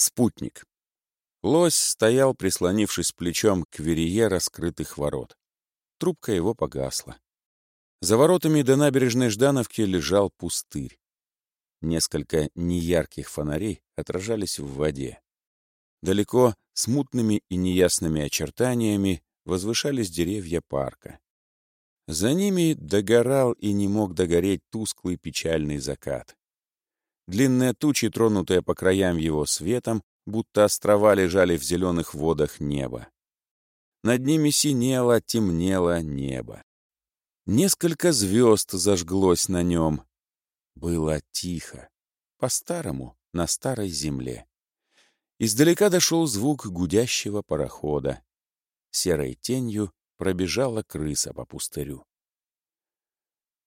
Спутник. Лось стоял, прислонившись плечом к верее раскрытых ворот. Трубка его погасла. За воротами до набережной Ждановки лежал пустырь. Несколько неярких фонарей отражались в воде. Далеко, смутными и неясными очертаниями, возвышались деревья парка. За ними догорал и не мог догореть тусклый печальный закат. Длинные тучи, тронутые по краям его светом, будто острова лежали в зеленых водах неба. Над ними синело, темнело небо. Несколько звезд зажглось на нем. Было тихо, по-старому, на старой земле. Издалека дошел звук гудящего парохода. Серой тенью пробежала крыса по пустырю.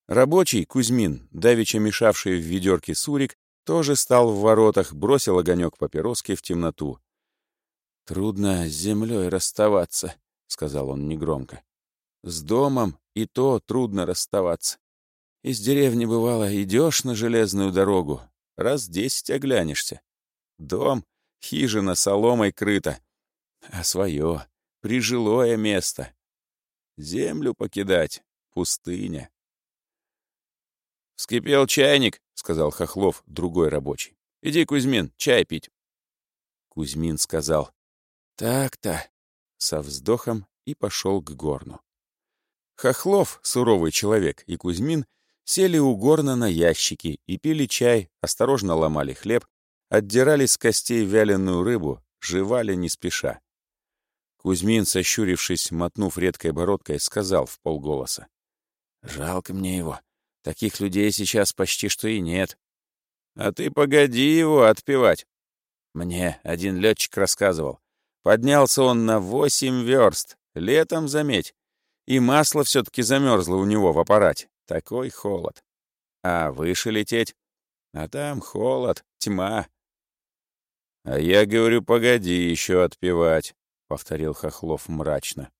Рабочий, Кузьмин, давеча мешавший в ведерке сурик, тоже стал в воротах, бросил огонек папироски в темноту. «Трудно с землей расставаться», — сказал он негромко. «С домом и то трудно расставаться. Из деревни, бывало, идешь на железную дорогу, раз десять оглянешься. Дом, хижина соломой крыта, а свое, прижилое место. Землю покидать — пустыня. «Вскипел чайник», — сказал Хохлов, другой рабочий. «Иди, Кузьмин, чай пить». Кузьмин сказал «Так-то», со вздохом и пошел к горну. Хохлов, суровый человек, и Кузьмин сели у горна на ящики и пили чай, осторожно ломали хлеб, отдирали с костей вяленую рыбу, жевали не спеша. Кузьмин, сощурившись, мотнув редкой бородкой, сказал в полголоса. «Жалко мне его. Таких людей сейчас почти что и нет. А ты погоди его отпевать. Мне один летчик рассказывал. Поднялся он на восемь верст, летом, заметь. И масло все-таки замерзло у него в аппарате. Такой холод. А выше лететь? А там холод, тьма. А я говорю, погоди еще отпевать, — повторил Хохлов мрачно.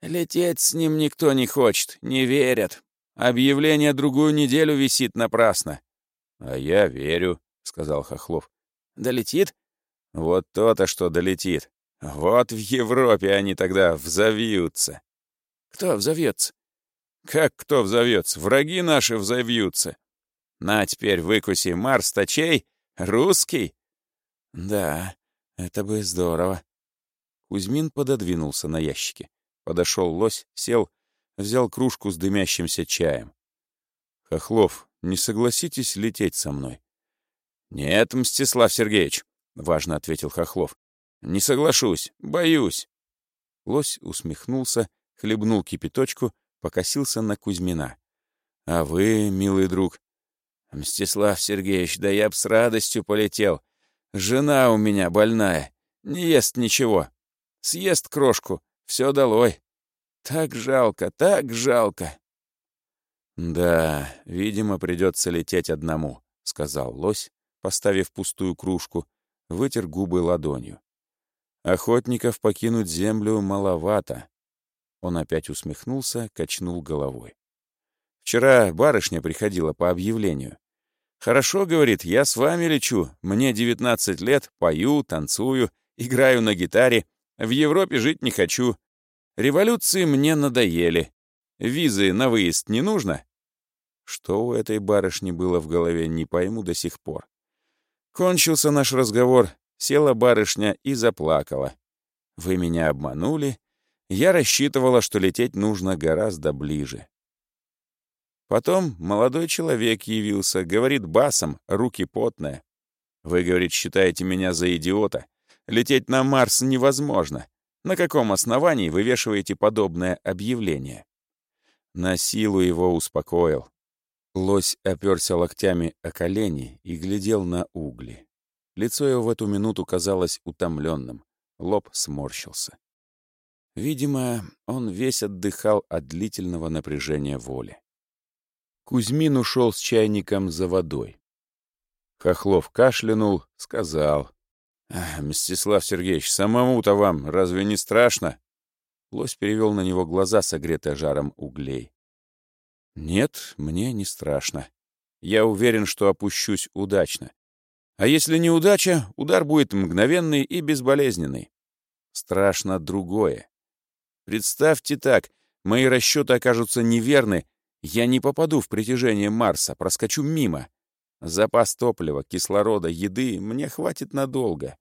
Лететь с ним никто не хочет, не верят. Объявление другую неделю висит напрасно. — А я верю, — сказал Хохлов. — Долетит? — Вот то-то, что долетит. Вот в Европе они тогда взовьются. — Кто взовьется? — Как кто взовьется? Враги наши взовьются. На, теперь выкуси Марс точей. Русский? — Да, это бы здорово. Кузьмин пододвинулся на ящике. Подошел лось, сел — взял кружку с дымящимся чаем. «Хохлов, не согласитесь лететь со мной?» «Нет, Мстислав Сергеевич», — важно ответил Хохлов. «Не соглашусь, боюсь». Лось усмехнулся, хлебнул кипяточку, покосился на Кузьмина. «А вы, милый друг?» «Мстислав Сергеевич, да я б с радостью полетел. Жена у меня больная, не ест ничего. Съест крошку, все долой. Так жалко, так жалко. Да, видимо, придется лететь одному, сказал лось, поставив пустую кружку, вытер губы ладонью. Охотников покинуть землю маловато. Он опять усмехнулся, качнул головой. Вчера барышня приходила по объявлению. «Хорошо, — говорит, — я с вами лечу. Мне 19 лет, пою, танцую, играю на гитаре. В Европе жить не хочу. Революции мне надоели. Визы на выезд не нужно? Что у этой барышни было в голове, не пойму до сих пор. Кончился наш разговор, села барышня и заплакала. Вы меня обманули. Я рассчитывала, что лететь нужно гораздо ближе. Потом молодой человек явился, говорит басом, руки потные. Вы, говорит, считаете меня за идиота. Лететь на Марс невозможно. На каком основании вывешиваете подобное объявление? На силу его успокоил. Лось оперся локтями о колени и глядел на угли. Лицо его в эту минуту казалось утомленным, лоб сморщился. Видимо, он весь отдыхал от длительного напряжения воли. Кузьмин ушел с чайником за водой. Хохлов кашлянул, сказал. «Мстислав Сергеевич, самому-то вам разве не страшно?» Лось перевел на него глаза, согретые жаром углей. «Нет, мне не страшно. Я уверен, что опущусь удачно. А если неудача, удар будет мгновенный и безболезненный. Страшно другое. Представьте так, мои расчеты окажутся неверны, я не попаду в притяжение Марса, проскочу мимо. Запас топлива, кислорода, еды мне хватит надолго.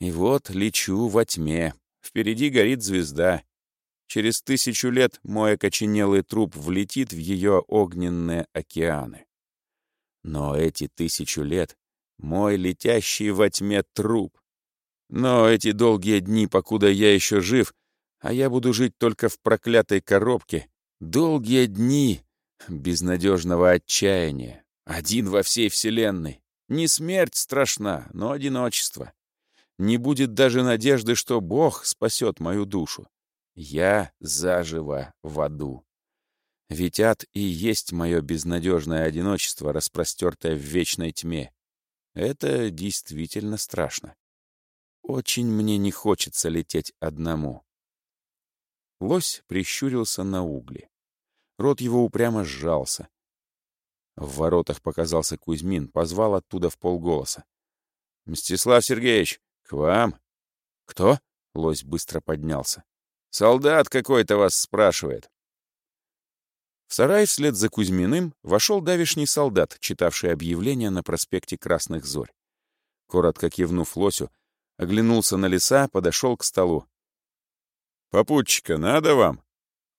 И вот лечу во тьме. Впереди горит звезда. Через тысячу лет мой окоченелый труп влетит в ее огненные океаны. Но эти тысячу лет — мой летящий во тьме труп. Но эти долгие дни, покуда я еще жив, а я буду жить только в проклятой коробке, долгие дни безнадежного отчаяния, один во всей вселенной. Не смерть страшна, но одиночество. Не будет даже надежды, что Бог спасет мою душу. Я заживо в аду. Ведь ад и есть мое безнадежное одиночество, распростертое в вечной тьме. Это действительно страшно. Очень мне не хочется лететь одному. Лось прищурился на угли. Рот его упрямо сжался. В воротах показался Кузьмин, позвал оттуда в полголоса. «Мстислав Сергеевич, к вам!» «Кто?» — лось быстро поднялся. Солдат какой-то вас спрашивает». В сарай вслед за Кузьминым вошел давишний солдат, читавший объявление на проспекте Красных Зорь. Коротко кивнув лосю, оглянулся на леса, подошел к столу. «Попутчика надо вам?»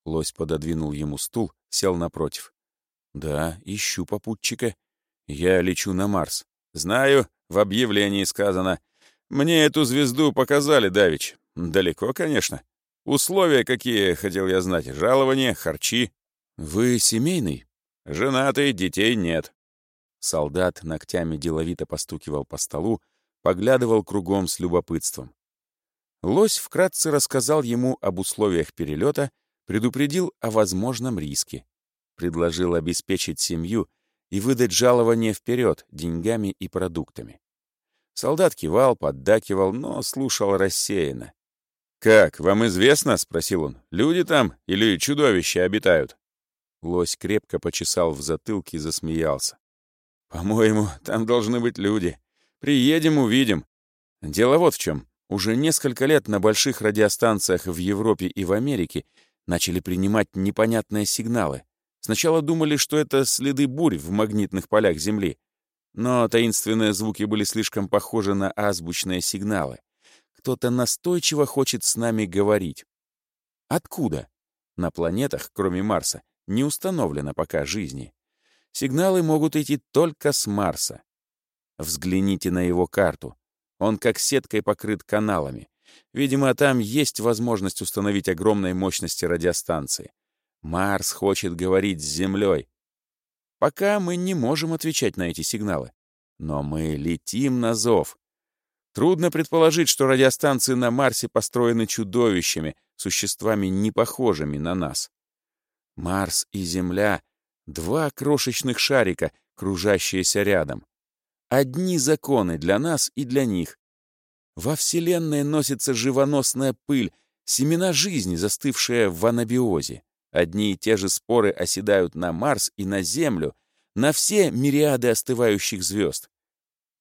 Лось пододвинул ему стул, сел напротив. «Да, ищу попутчика. Я лечу на Марс. Знаю, в объявлении сказано. Мне эту звезду показали, Давич. Далеко, конечно. Условия какие, хотел я знать. Жалование, харчи. Вы семейный? Женатый, детей нет. Солдат ногтями деловито постукивал по столу, поглядывал кругом с любопытством. Лось вкратце рассказал ему об условиях перелета, предупредил о возможном риске, предложил обеспечить семью и выдать жалование вперед деньгами и продуктами. Солдат кивал, поддакивал, но слушал рассеянно. «Как, вам известно?» — спросил он. «Люди там или чудовища обитают?» Лось крепко почесал в затылке и засмеялся. «По-моему, там должны быть люди. Приедем, увидим. Дело вот в чем. Уже несколько лет на больших радиостанциях в Европе и в Америке начали принимать непонятные сигналы. Сначала думали, что это следы бурь в магнитных полях Земли. Но таинственные звуки были слишком похожи на азбучные сигналы. Кто-то настойчиво хочет с нами говорить. Откуда? На планетах, кроме Марса, не установлено пока жизни. Сигналы могут идти только с Марса. Взгляните на его карту. Он как сеткой покрыт каналами. Видимо, там есть возможность установить огромной мощности радиостанции. Марс хочет говорить с Землей. Пока мы не можем отвечать на эти сигналы. Но мы летим на зов. Трудно предположить, что радиостанции на Марсе построены чудовищами, существами, не похожими на нас. Марс и Земля — два крошечных шарика, кружащиеся рядом. Одни законы для нас и для них. Во Вселенной носится живоносная пыль, семена жизни, застывшая в анабиозе. Одни и те же споры оседают на Марс и на Землю, на все мириады остывающих звезд.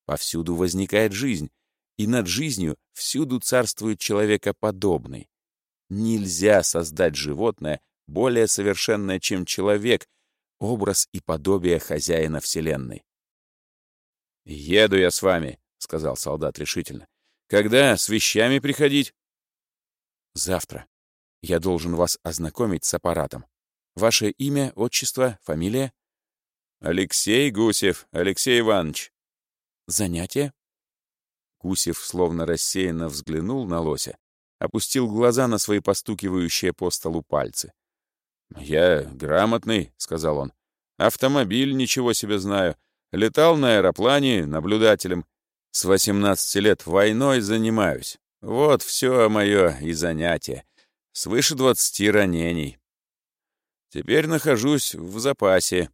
Повсюду возникает жизнь, и над жизнью всюду царствует человекоподобный. Нельзя создать животное более совершенное, чем человек, образ и подобие хозяина Вселенной. «Еду я с вами», — сказал солдат решительно. «Когда с вещами приходить?» «Завтра. Я должен вас ознакомить с аппаратом. Ваше имя, отчество, фамилия?» «Алексей Гусев, Алексей Иванович». «Занятие?» Гусев словно рассеянно взглянул на лося, опустил глаза на свои постукивающие по столу пальцы. «Я грамотный», — сказал он. «Автомобиль, ничего себе знаю. Летал на аэроплане наблюдателем. С 18 лет войной занимаюсь. Вот все мое и занятие. Свыше 20 ранений. Теперь нахожусь в запасе».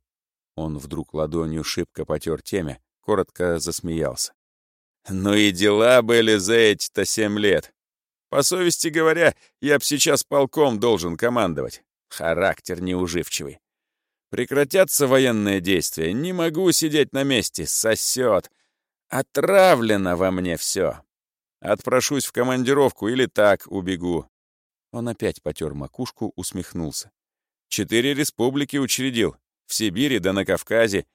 Он вдруг ладонью шибко потер темя, коротко засмеялся. Ну и дела были за эти-то семь лет. По совести говоря, я б сейчас полком должен командовать. Характер неуживчивый. Прекратятся военные действия, не могу сидеть на месте, сосет. Отравлено во мне все. Отпрошусь в командировку или так убегу. Он опять потер макушку, усмехнулся. Четыре республики учредил. В Сибири да на Кавказе.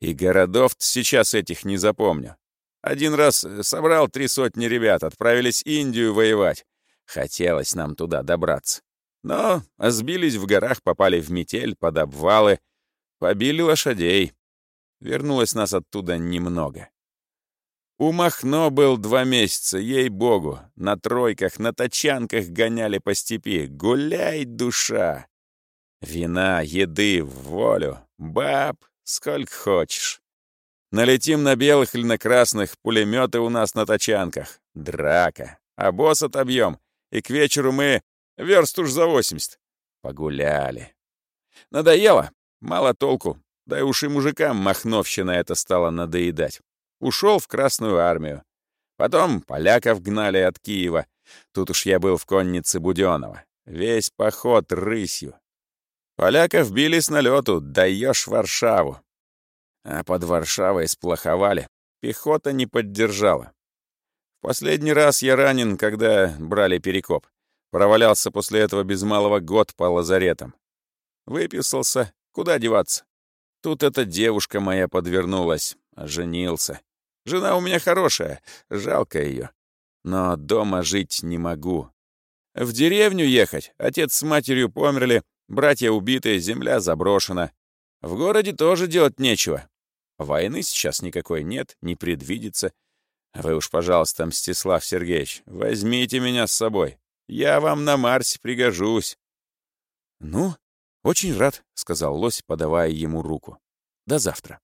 И городов сейчас этих не запомню. Один раз э, собрал три сотни ребят, отправились Индию воевать. Хотелось нам туда добраться. Но сбились в горах, попали в метель, под обвалы, побили лошадей. Вернулось нас оттуда немного. У Махно был два месяца, ей-богу. На тройках, на тачанках гоняли по степи. Гуляй, душа! Вина, еды, волю, баб, сколько хочешь. Налетим на белых или на красных, пулеметы у нас на тачанках. Драка. А босс отобьем. И к вечеру мы верст уж за 80. Погуляли. Надоело? Мало толку. Да и уж и мужикам махновщина это стало надоедать. Ушел в Красную армию. Потом поляков гнали от Киева. Тут уж я был в коннице Буденова. Весь поход рысью. Поляков били с налету, даешь Варшаву. А под Варшавой сплоховали. Пехота не поддержала. В последний раз я ранен, когда брали Перекоп. Провалялся после этого без малого год по лазаретам. Выписался. Куда деваться? Тут эта девушка моя подвернулась. Женился. Жена у меня хорошая. Жалко ее. Но дома жить не могу. В деревню ехать. Отец с матерью померли, братья убиты, земля заброшена. В городе тоже делать нечего. Войны сейчас никакой нет, не предвидится. Вы уж, пожалуйста, Мстислав Сергеевич, возьмите меня с собой. Я вам на Марсе пригожусь. «Ну, очень рад», — сказал лось, подавая ему руку. «До завтра».